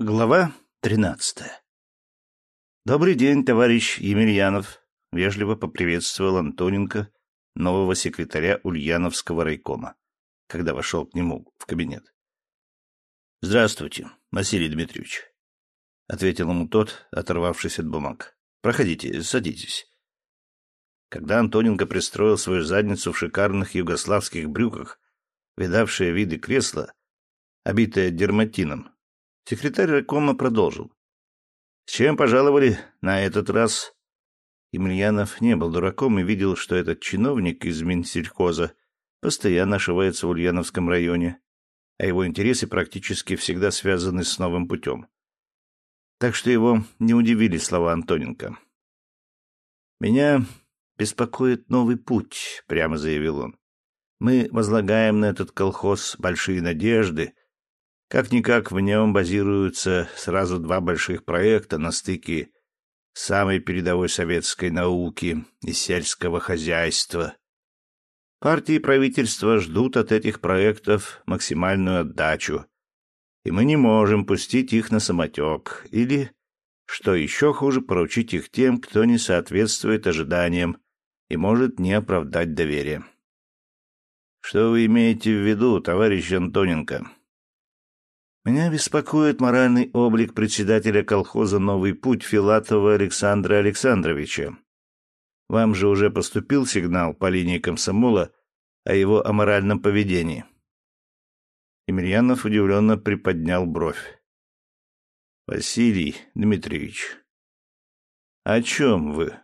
Глава тринадцатая. Добрый день, товарищ Емельянов, вежливо поприветствовал Антоненко нового секретаря Ульяновского райкома, когда вошел к нему в кабинет. Здравствуйте, Василий Дмитриевич, ответил ему тот, оторвавшись от бумаг. Проходите, садитесь. Когда Антоненко пристроил свою задницу в шикарных югославских брюках, видавшее виды кресло, обитое дерматином, Секретарь райкома продолжил. «С чем пожаловали на этот раз?» Емельянов не был дураком и видел, что этот чиновник из Минсельхоза постоянно ошивается в Ульяновском районе, а его интересы практически всегда связаны с новым путем. Так что его не удивили слова Антоненко. «Меня беспокоит новый путь», — прямо заявил он. «Мы возлагаем на этот колхоз большие надежды, как-никак в нем базируются сразу два больших проекта на стыке самой передовой советской науки и сельского хозяйства. Партии и правительство ждут от этих проектов максимальную отдачу, и мы не можем пустить их на самотек или, что еще хуже, поручить их тем, кто не соответствует ожиданиям и может не оправдать доверие. Что вы имеете в виду, товарищ Антоненко? Меня беспокоит моральный облик председателя колхоза «Новый путь» Филатова Александра Александровича. Вам же уже поступил сигнал по линии комсомола о его аморальном поведении. Емельянов удивленно приподнял бровь. Василий Дмитриевич, о чем вы?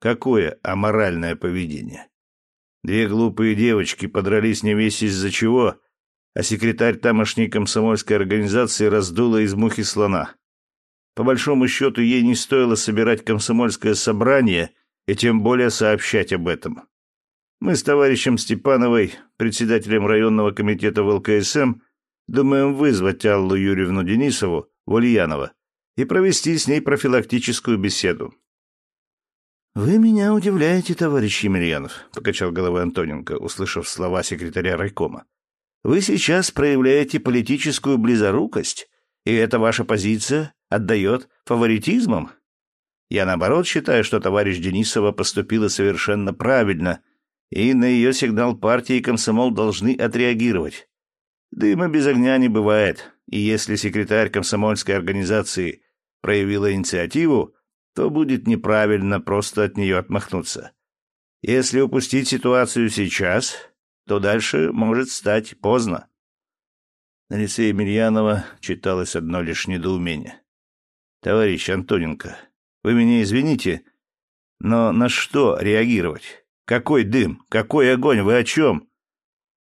Какое аморальное поведение? Две глупые девочки подрались не весь из-за чего, а секретарь тамошней комсомольской организации раздула из мухи слона. По большому счету, ей не стоило собирать комсомольское собрание и тем более сообщать об этом. Мы с товарищем Степановой, председателем районного комитета в ЛКСМ, думаем вызвать Аллу Юрьевну Денисову в Ульяново и провести с ней профилактическую беседу. «Вы меня удивляете, товарищ Емельянов», — покачал головой Антоненко, услышав слова секретаря райкома. Вы сейчас проявляете политическую близорукость, и эта ваша позиция отдает фаворитизмом. Я, наоборот, считаю, что товарищ Денисова поступила совершенно правильно, и на ее сигнал партии и комсомол должны отреагировать. Дыма без огня не бывает, и если секретарь комсомольской организации проявила инициативу, то будет неправильно просто от нее отмахнуться. Если упустить ситуацию сейчас, то дальше может стать поздно. На лице Емельянова читалось одно лишь недоумение. «Товарищ Антоненко, вы меня извините, но на что реагировать? Какой дым? Какой огонь? Вы о чем?»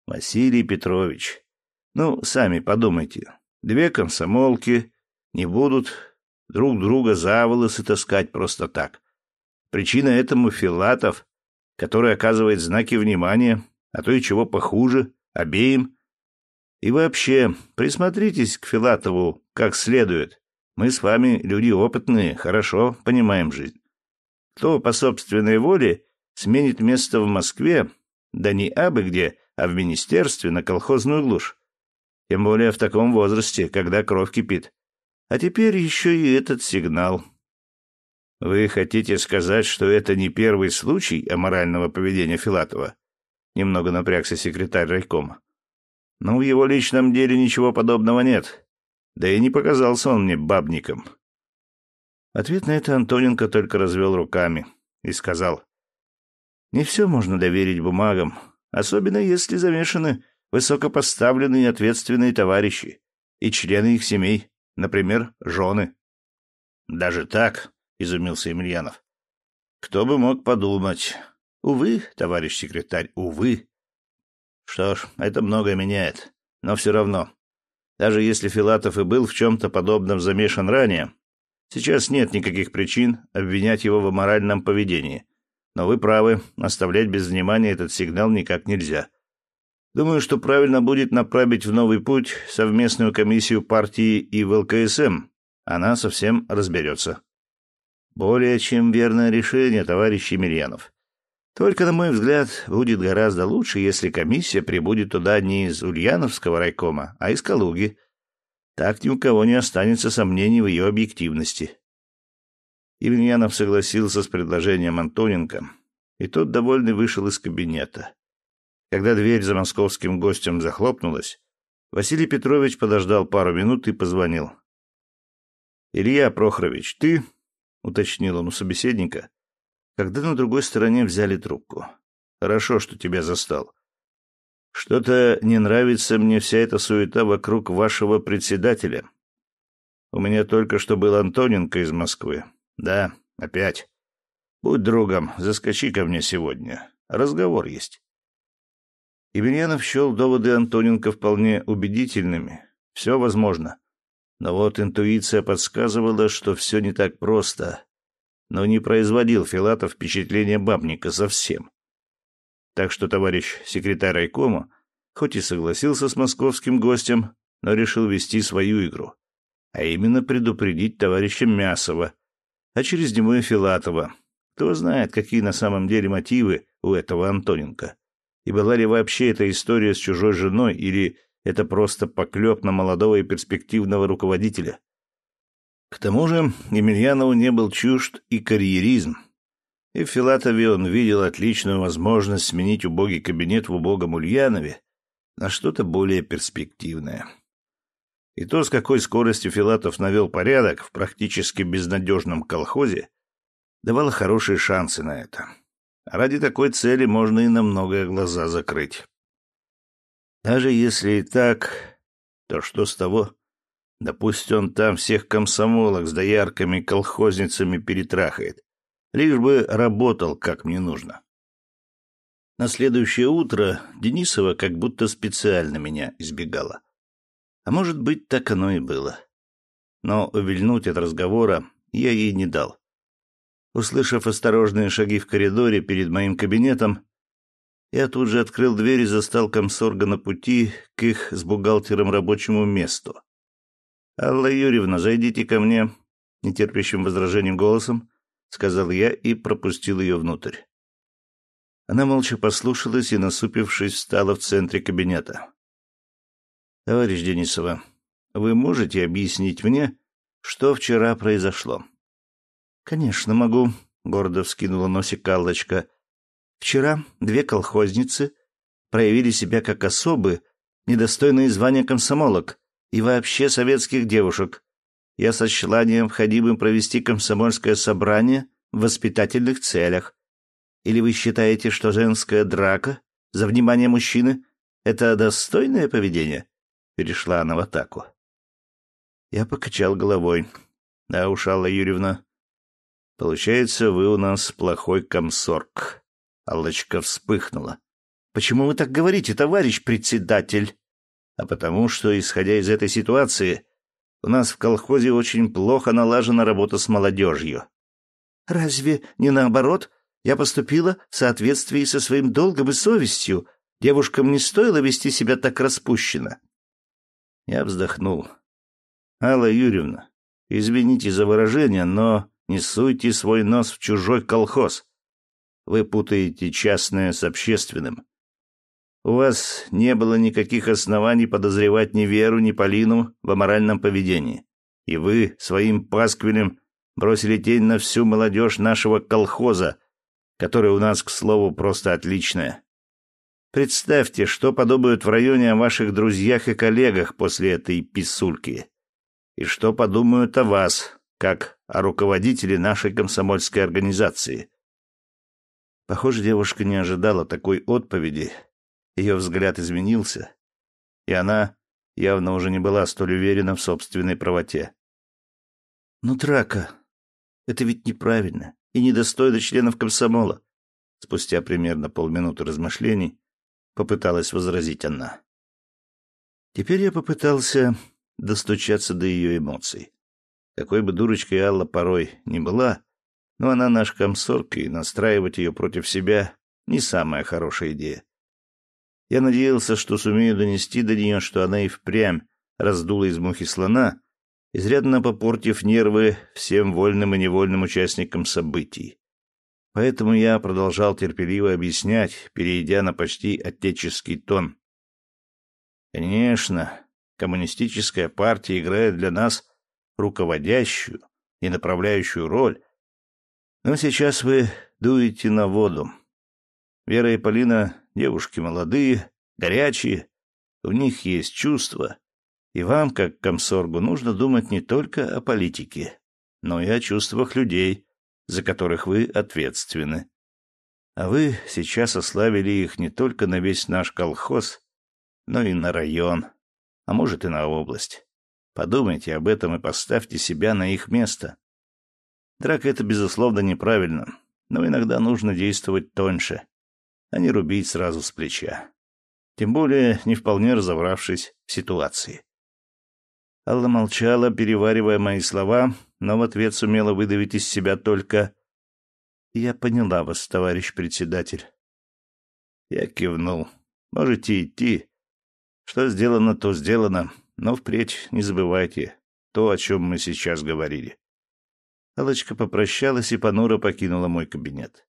«Василий Петрович, ну, сами подумайте. Две комсомолки не будут друг друга за волосы таскать просто так. Причина этому Филатов, который оказывает знаки внимания а то и чего похуже, обеим. И вообще, присмотритесь к Филатову как следует. Мы с вами люди опытные, хорошо понимаем жизнь. Кто по собственной воле сменит место в Москве, да не абы где, а в министерстве на колхозную глушь. Тем более в таком возрасте, когда кровь кипит. А теперь еще и этот сигнал. Вы хотите сказать, что это не первый случай аморального поведения Филатова? Немного напрягся секретарь райкома. Ну, в его личном деле ничего подобного нет. Да и не показался он мне бабником. Ответ на это Антоненко только развел руками и сказал. Не все можно доверить бумагам, особенно если замешаны высокопоставленные ответственные товарищи и члены их семей, например, жены. Даже так, изумился Емельянов. Кто бы мог подумать. Увы, товарищ секретарь, увы. Что ж, это многое меняет. Но все равно. Даже если Филатов и был в чем-то подобном замешан ранее, сейчас нет никаких причин обвинять его в моральном поведении. Но вы правы, оставлять без внимания этот сигнал никак нельзя. Думаю, что правильно будет направить в новый путь совместную комиссию партии и в ЛКСМ. Она совсем разберется. Более чем верное решение, товарищ Емельянов. Только, на мой взгляд, будет гораздо лучше, если комиссия прибудет туда не из Ульяновского райкома, а из Калуги. Так ни у кого не останется сомнений в ее объективности. Емельянов согласился с предложением Антоненко, и тот, довольный, вышел из кабинета. Когда дверь за московским гостем захлопнулась, Василий Петрович подождал пару минут и позвонил. «Илья Прохорович, ты?» — уточнил он у собеседника, когда на другой стороне взяли трубку. «Хорошо, что тебя застал. Что-то не нравится мне вся эта суета вокруг вашего председателя. У меня только что был Антоненко из Москвы. Да, опять. Будь другом, заскочи ко мне сегодня. Разговор есть. Емельянов счел доводы Антоненко вполне убедительными. Все возможно. Но вот интуиция подсказывала, что все не так просто. Но не производил Филатов впечатление бабника совсем. Так что товарищ секретарь райкома, хоть и согласился с московским гостем, но решил вести свою игру. А именно предупредить товарища Мясова, а через него и Филатова. Кто знает, какие на самом деле мотивы у этого Антоненко. И была ли вообще эта история с чужой женой, или это просто поклеп на молодого и перспективного руководителя? К тому же Емельянову не был чужд и карьеризм. И в Филатове он видел отличную возможность сменить убогий кабинет в убогом Ульянове на что-то более перспективное. И то, с какой скоростью Филатов навел порядок в практически безнадежном колхозе, давало хорошие шансы на это. А ради такой цели можно и на многое глаза закрыть. Даже если и так, то что с того? Да пусть он там всех комсомолок с доярками колхозницами перетрахает. Лишь бы работал, как мне нужно. На следующее утро Денисова как будто специально меня избегала. А может быть, так оно и было. Но увильнуть от разговора я ей не дал. Услышав осторожные шаги в коридоре перед моим кабинетом, я тут же открыл дверь и застал комсорга на пути к их с бухгалтером рабочему месту. «Алла Юрьевна, зайдите ко мне», — нетерпящим возражением голосом сказал я и пропустил ее внутрь. Она молча послушалась и, насупившись, встала в центре кабинета. «Товарищ Денисова, вы можете объяснить мне, что вчера произошло?» «Конечно могу», — гордо вскинула носик Аллочка. «Вчера две колхозницы проявили себя как особы, недостойные звания комсомолок и вообще советских девушек. Я сочла необходимым провести комсомольское собрание в воспитательных целях. Или вы считаете, что женская драка за внимание мужчины — это достойное поведение?» перешла она в атаку. Я покачал головой. Да уж, Алла Юрьевна, получается, вы у нас плохой комсорг. Аллочка вспыхнула. Почему вы так говорите, товарищ председатель? А потому что, исходя из этой ситуации, у нас в колхозе очень плохо налажена работа с молодежью. Разве не наоборот? Я поступила в соответствии со своим долгом и совестью. Девушкам не стоило вести себя так распущенно. Я вздохнул. «Алла Юрьевна, извините за выражение, но не суйте свой нос в чужой колхоз. Вы путаете частное с общественным. У вас не было никаких оснований подозревать ни Веру, ни Полину в аморальном поведении. И вы своим пасквилем бросили тень на всю молодежь нашего колхоза, которая у нас, к слову, просто отличная. Представьте, что подумают в районе о ваших друзьях и коллегах после этой писульки. И что подумают о вас, как о руководителе нашей комсомольской организации. Похоже, девушка не ожидала такой отповеди. Ее взгляд изменился, и она явно уже не была столь уверена в собственной правоте. «Ну, драка, это ведь неправильно и недостойно членов комсомола». Спустя примерно полминуты размышлений попыталась возразить она. Теперь я попытался достучаться до ее эмоций. Какой бы дурочкой Алла порой не была, но она наш комсорг, и настраивать ее против себя — не самая хорошая идея. Я надеялся, что сумею донести до нее, что она и впрямь раздула из мухи слона, изрядно попортив нервы всем вольным и невольным участникам событий. Поэтому я продолжал терпеливо объяснять, перейдя на почти отеческий тон. Конечно, коммунистическая партия играет для нас руководящую и направляющую роль. Но сейчас вы дуете на воду. Вера и Полина — девушки молодые, горячие, у них есть чувства, и вам, как комсоргу, нужно думать не только о политике, но и о чувствах людей, за которых вы ответственны. А вы сейчас ославили их не только на весь наш колхоз, но и на район, а может и на область. Подумайте об этом и поставьте себя на их место. Драка — это, безусловно, неправильно, но иногда нужно действовать тоньше, а не рубить сразу с плеча. Тем более, не вполне разобравшись в ситуации. Алла молчала, переваривая мои слова, но в ответ сумела выдавить из себя только «Я поняла вас, товарищ председатель». Я кивнул. «Можете идти. Что сделано, то сделано, но впредь не забывайте то, о чем мы сейчас говорили». Аллочка попрощалась и понуро покинула мой кабинет.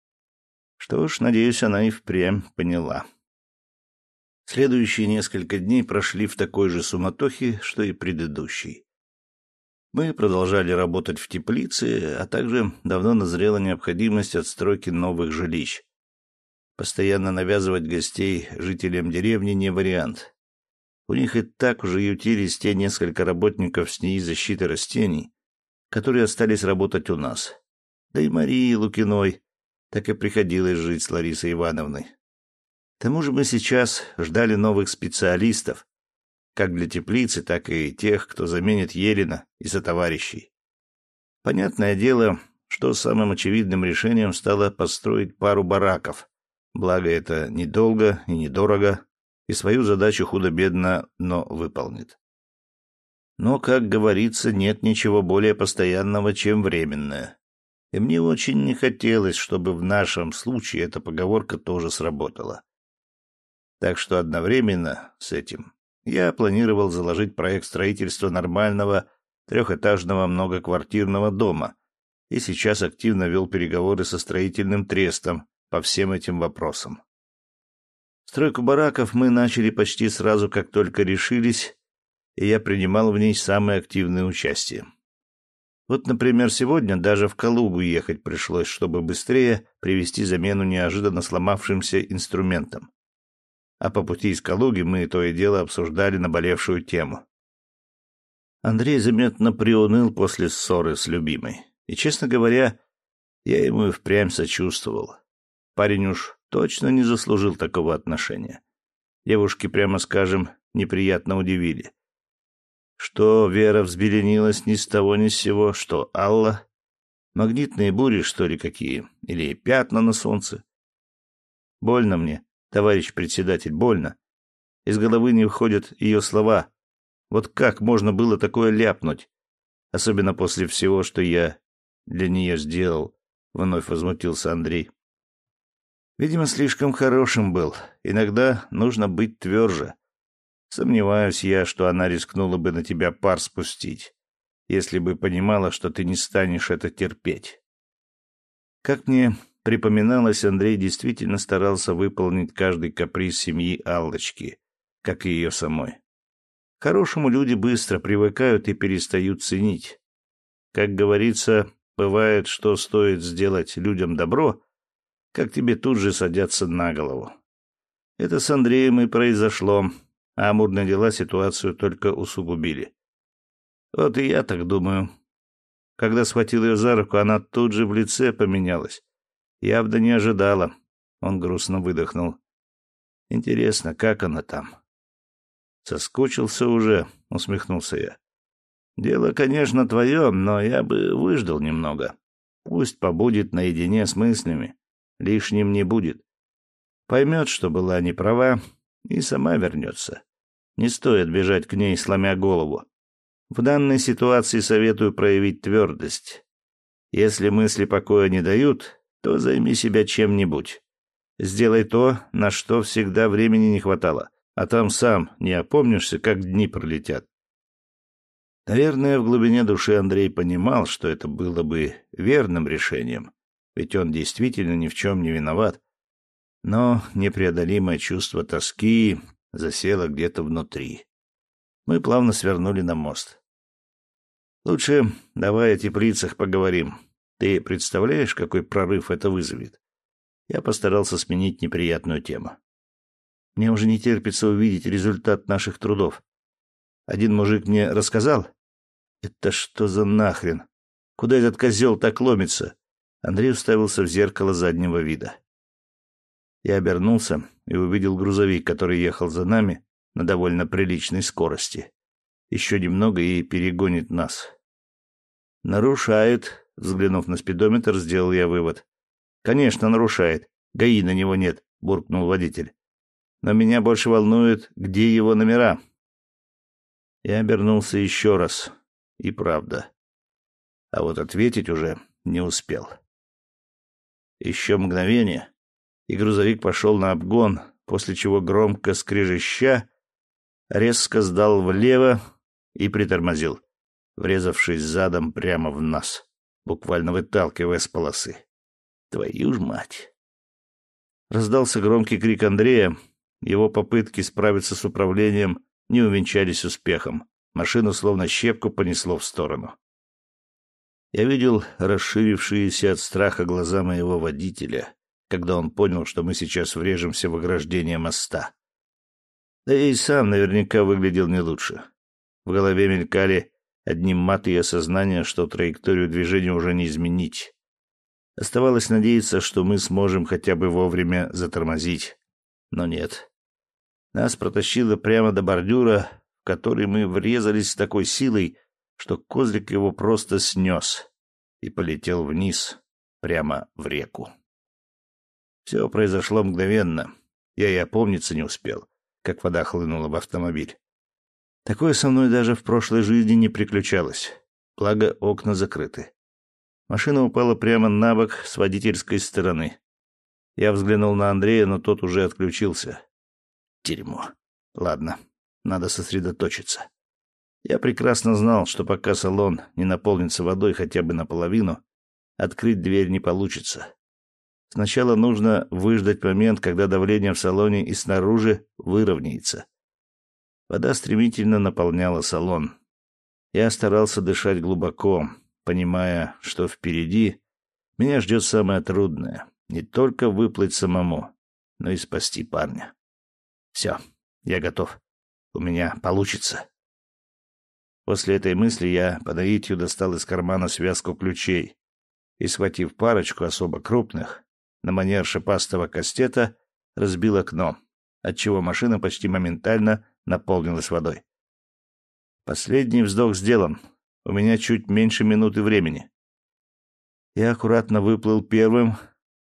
Что ж, надеюсь, она и впрямь поняла. Следующие несколько дней прошли в такой же суматохе, что и предыдущий. Мы продолжали работать в теплице, а также давно назрела необходимость отстройки новых жилищ. Постоянно навязывать гостей жителям деревни не вариант. У них и так уже ютились те несколько работников с НИИ защиты растений, которые остались работать у нас. Да и Марии Лукиной так и приходилось жить с Ларисой Ивановной. К тому же мы сейчас ждали новых специалистов, как для теплицы, так и тех, кто заменит Елена и сотоварищей. Понятное дело, что самым очевидным решением стало построить пару бараков, благо это недолго и недорого, и свою задачу худо-бедно, но выполнит. Но, как говорится, нет ничего более постоянного, чем временное. И мне очень не хотелось, чтобы в нашем случае эта поговорка тоже сработала. Так что одновременно с этим я планировал заложить проект строительства нормального трехэтажного многоквартирного дома и сейчас активно вел переговоры со строительным трестом по всем этим вопросам. Стройку бараков мы начали почти сразу, как только решились, и я принимал в ней самое активное участие. Вот, например, сегодня даже в Калугу ехать пришлось, чтобы быстрее привести замену неожиданно сломавшимся инструментам а по пути из Калуги мы то и дело обсуждали наболевшую тему. Андрей заметно приуныл после ссоры с любимой. И, честно говоря, я ему и впрямь сочувствовал. Парень уж точно не заслужил такого отношения. Девушки, прямо скажем, неприятно удивили. Что Вера взбеленилась ни с того ни с сего, что Алла... Магнитные бури, что ли, какие? Или пятна на солнце? Больно мне, товарищ председатель, больно. Из головы не выходят ее слова. Вот как можно было такое ляпнуть? Особенно после всего, что я для нее сделал, — вновь возмутился Андрей. Видимо, слишком хорошим был. Иногда нужно быть тверже. Сомневаюсь я, что она рискнула бы на тебя пар спустить, если бы понимала, что ты не станешь это терпеть. Как мне Припоминалось, Андрей действительно старался выполнить каждый каприз семьи Аллочки, как и ее самой. хорошему люди быстро привыкают и перестают ценить. Как говорится, бывает, что стоит сделать людям добро, как тебе тут же садятся на голову. Это с Андреем и произошло, а амурные дела ситуацию только усугубили. Вот и я так думаю. Когда схватил ее за руку, она тут же в лице поменялась. Явно не ожидала. Он грустно выдохнул. Интересно, как она там? Соскучился уже, усмехнулся я. Дело, конечно, твое, но я бы выждал немного. Пусть побудет наедине с мыслями. Лишним не будет. Поймет, что была неправа, и сама вернется. Не стоит бежать к ней, сломя голову. В данной ситуации советую проявить твердость. Если мысли покоя не дают, то займи себя чем-нибудь. Сделай то, на что всегда времени не хватало, а там сам не опомнишься, как дни пролетят. Наверное, в глубине души Андрей понимал, что это было бы верным решением, ведь он действительно ни в чем не виноват. Но непреодолимое чувство тоски засело где-то внутри. Мы плавно свернули на мост. Лучше давай о теплицах поговорим. Ты представляешь, какой прорыв это вызовет? Я постарался сменить неприятную тему. Мне уже не терпится увидеть результат наших трудов. Один мужик мне рассказал. Это что за нахрен? Куда этот козел так ломится? Андрей уставился в зеркало заднего вида. Я обернулся и увидел грузовик, который ехал за нами на довольно приличной скорости. Еще немного и перегонит нас. Нарушает, взглянув на спидометр, сделал я вывод. Конечно, нарушает. ГАИ на него нет, буркнул водитель. Но меня больше волнует, где его номера. Я обернулся еще раз. И правда. А вот ответить уже не успел. Еще мгновение, и грузовик пошел на обгон, после чего громко скрежеща резко сдал влево и притормозил, врезавшись задом прямо в нас, буквально выталкивая с полосы. Твою ж мать! Раздался громкий крик Андрея. Его попытки справиться с управлением не увенчались успехом. Машину словно щепку понесло в сторону. Я видел расширившиеся от страха глаза моего водителя, когда он понял, что мы сейчас врежемся в ограждение моста. Да и сам наверняка выглядел не лучше. В голове мелькали одни маты и осознание, что траекторию движения уже не изменить. Оставалось надеяться, что мы сможем хотя бы вовремя затормозить. Но нет. Нас протащило прямо до бордюра, в который мы врезались с такой силой, что козлик его просто снес и полетел вниз, прямо в реку. Все произошло мгновенно. Я и опомниться не успел, как вода хлынула в автомобиль. Такое со мной даже в прошлой жизни не приключалось. Благо, окна закрыты. Машина упала прямо на бок с водительской стороны. Я взглянул на Андрея, но тот уже отключился. Дерьмо. Ладно, надо сосредоточиться. Я прекрасно знал, что пока салон не наполнится водой хотя бы наполовину, открыть дверь не получится. Сначала нужно выждать момент, когда давление в салоне и снаружи выровняется. Вода стремительно наполняла салон. Я старался дышать глубоко, понимая, что впереди меня ждет самое трудное — не только выплыть самому, но и спасти парня. Все, я готов. У меня получится. После этой мысли я по наитию достал из кармана связку ключей и, схватив парочку особо крупных, на манер шипастого кастета, разбил окно, отчего машина почти моментально наполнилась водой. Последний вздох сделан, у меня чуть меньше минуты времени. Я аккуратно выплыл первым,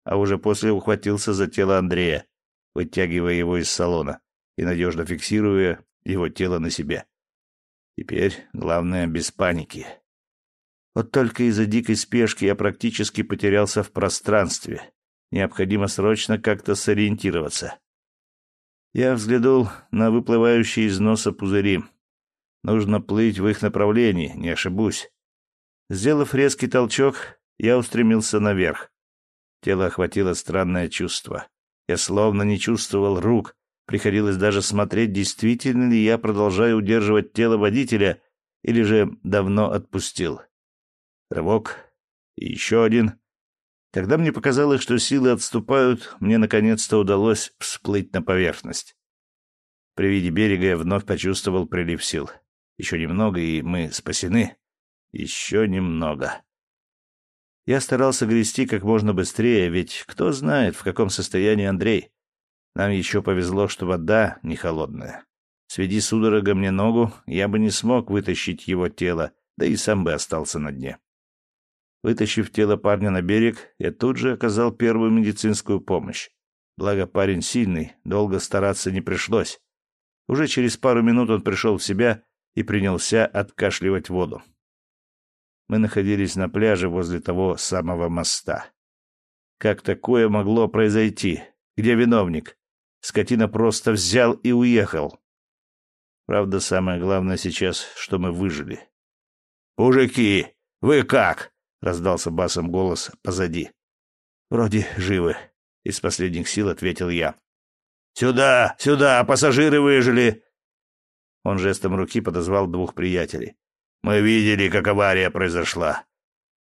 а уже после ухватился за тело Андрея, вытягивая его из салона и надежно фиксируя его тело на себе. Теперь главное без паники. Вот только из-за дикой спешки я практически потерялся в пространстве. Необходимо срочно как-то сориентироваться. Я взглянул на выплывающие из носа пузыри. Нужно плыть в их направлении, не ошибусь. Сделав резкий толчок, я устремился наверх. Тело охватило странное чувство. Я словно не чувствовал рук. Приходилось даже смотреть, действительно ли я продолжаю удерживать тело водителя или же давно отпустил. Рывок. И еще один. Когда мне показалось, что силы отступают, мне наконец-то удалось всплыть на поверхность. При виде берега я вновь почувствовал прилив сил. Еще немного, и мы спасены. Еще немного. Я старался грести как можно быстрее, ведь кто знает, в каком состоянии Андрей. Нам еще повезло, что вода не холодная. Сведи судорога мне ногу, я бы не смог вытащить его тело, да и сам бы остался на дне. Вытащив тело парня на берег, я тут же оказал первую медицинскую помощь. Благо парень сильный, долго стараться не пришлось. Уже через пару минут он пришел в себя и принялся откашливать воду. Мы находились на пляже возле того самого моста. Как такое могло произойти? Где виновник? Скотина просто взял и уехал. Правда, самое главное сейчас, что мы выжили. «Мужики, вы как?» — раздался басом голос позади. «Вроде живы», — из последних сил ответил я. «Сюда, сюда, пассажиры выжили!» Он жестом руки подозвал двух приятелей. «Мы видели, как авария произошла.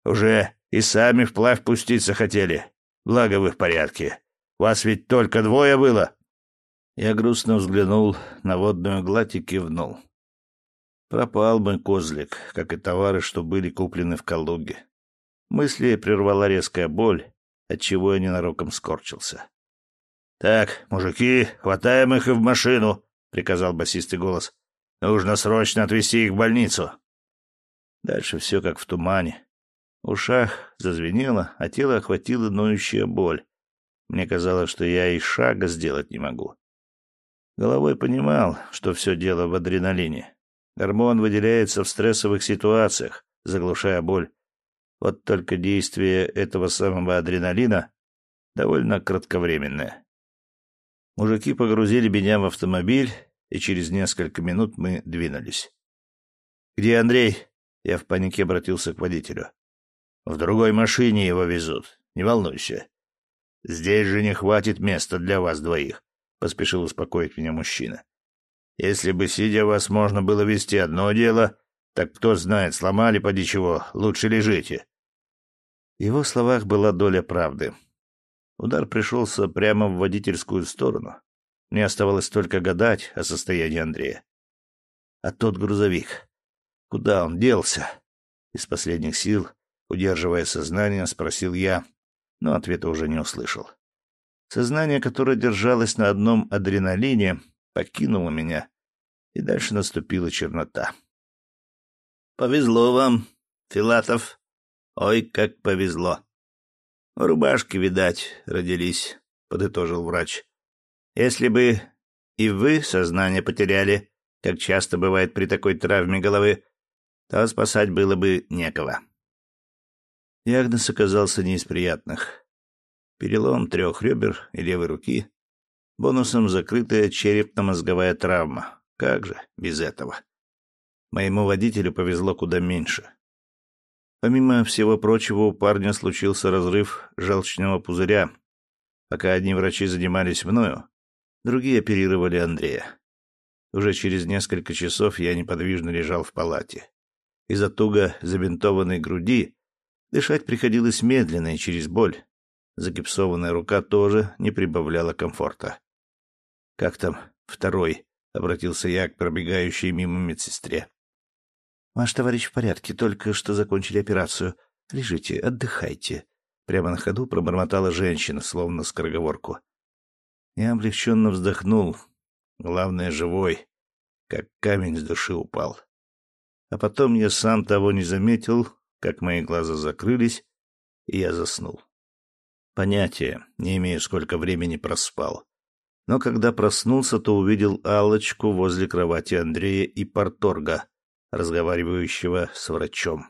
Уже и сами вплавь пуститься хотели. Благо вы в порядке. Вас ведь только двое было?» Я грустно взглянул на водную гладь и кивнул. Пропал мой козлик, как и товары, что были куплены в Калуге. Мысли прервала резкая боль, отчего я ненароком скорчился. «Так, мужики, хватаем их и в машину», — приказал басистый голос. «Нужно срочно отвезти их в больницу». Дальше все как в тумане. В ушах зазвенело, а тело охватило ноющая боль. Мне казалось, что я и шага сделать не могу. Головой понимал, что все дело в адреналине. Гормон выделяется в стрессовых ситуациях, заглушая боль. Вот только действие этого самого адреналина довольно кратковременное. Мужики погрузили меня в автомобиль, и через несколько минут мы двинулись. «Где Андрей?» Я в панике обратился к водителю. «В другой машине его везут. Не волнуйся. Здесь же не хватит места для вас двоих», — поспешил успокоить меня мужчина. «Если бы, сидя вас, можно было вести одно дело, так кто знает, сломали поди чего, лучше лежите». В его словах была доля правды. Удар пришелся прямо в водительскую сторону. Мне оставалось только гадать о состоянии Андрея. А тот грузовик. Куда он делся? Из последних сил, удерживая сознание, спросил я, но ответа уже не услышал. Сознание, которое держалось на одном адреналине, покинуло меня, и дальше наступила чернота. «Повезло вам, Филатов. Ой, как повезло!» рубашки, видать, родились, — подытожил врач. Если бы и вы сознание потеряли, как часто бывает при такой травме головы, то спасать было бы некого. Диагноз оказался не из приятных. Перелом трех ребер и левой руки, бонусом закрытая черепно-мозговая травма. Как же без этого? Моему водителю повезло куда меньше. Помимо всего прочего, у парня случился разрыв желчного пузыря. Пока одни врачи занимались мною, другие оперировали Андрея. Уже через несколько часов я неподвижно лежал в палате. Из-за туго забинтованной груди дышать приходилось медленно и через боль. Загипсованная рука тоже не прибавляла комфорта. «Как там второй?» — обратился я к пробегающей мимо медсестре. Ваш товарищ в порядке, только что закончили операцию. Лежите, отдыхайте. Прямо на ходу пробормотала женщина, словно скороговорку. Я облегченно вздохнул. Главное, живой. Как камень с души упал. А потом я сам того не заметил, как мои глаза закрылись, и я заснул. Понятия не имею, сколько времени проспал. Но когда проснулся, то увидел алочку возле кровати Андрея и Порторга, разговаривающего с врачом.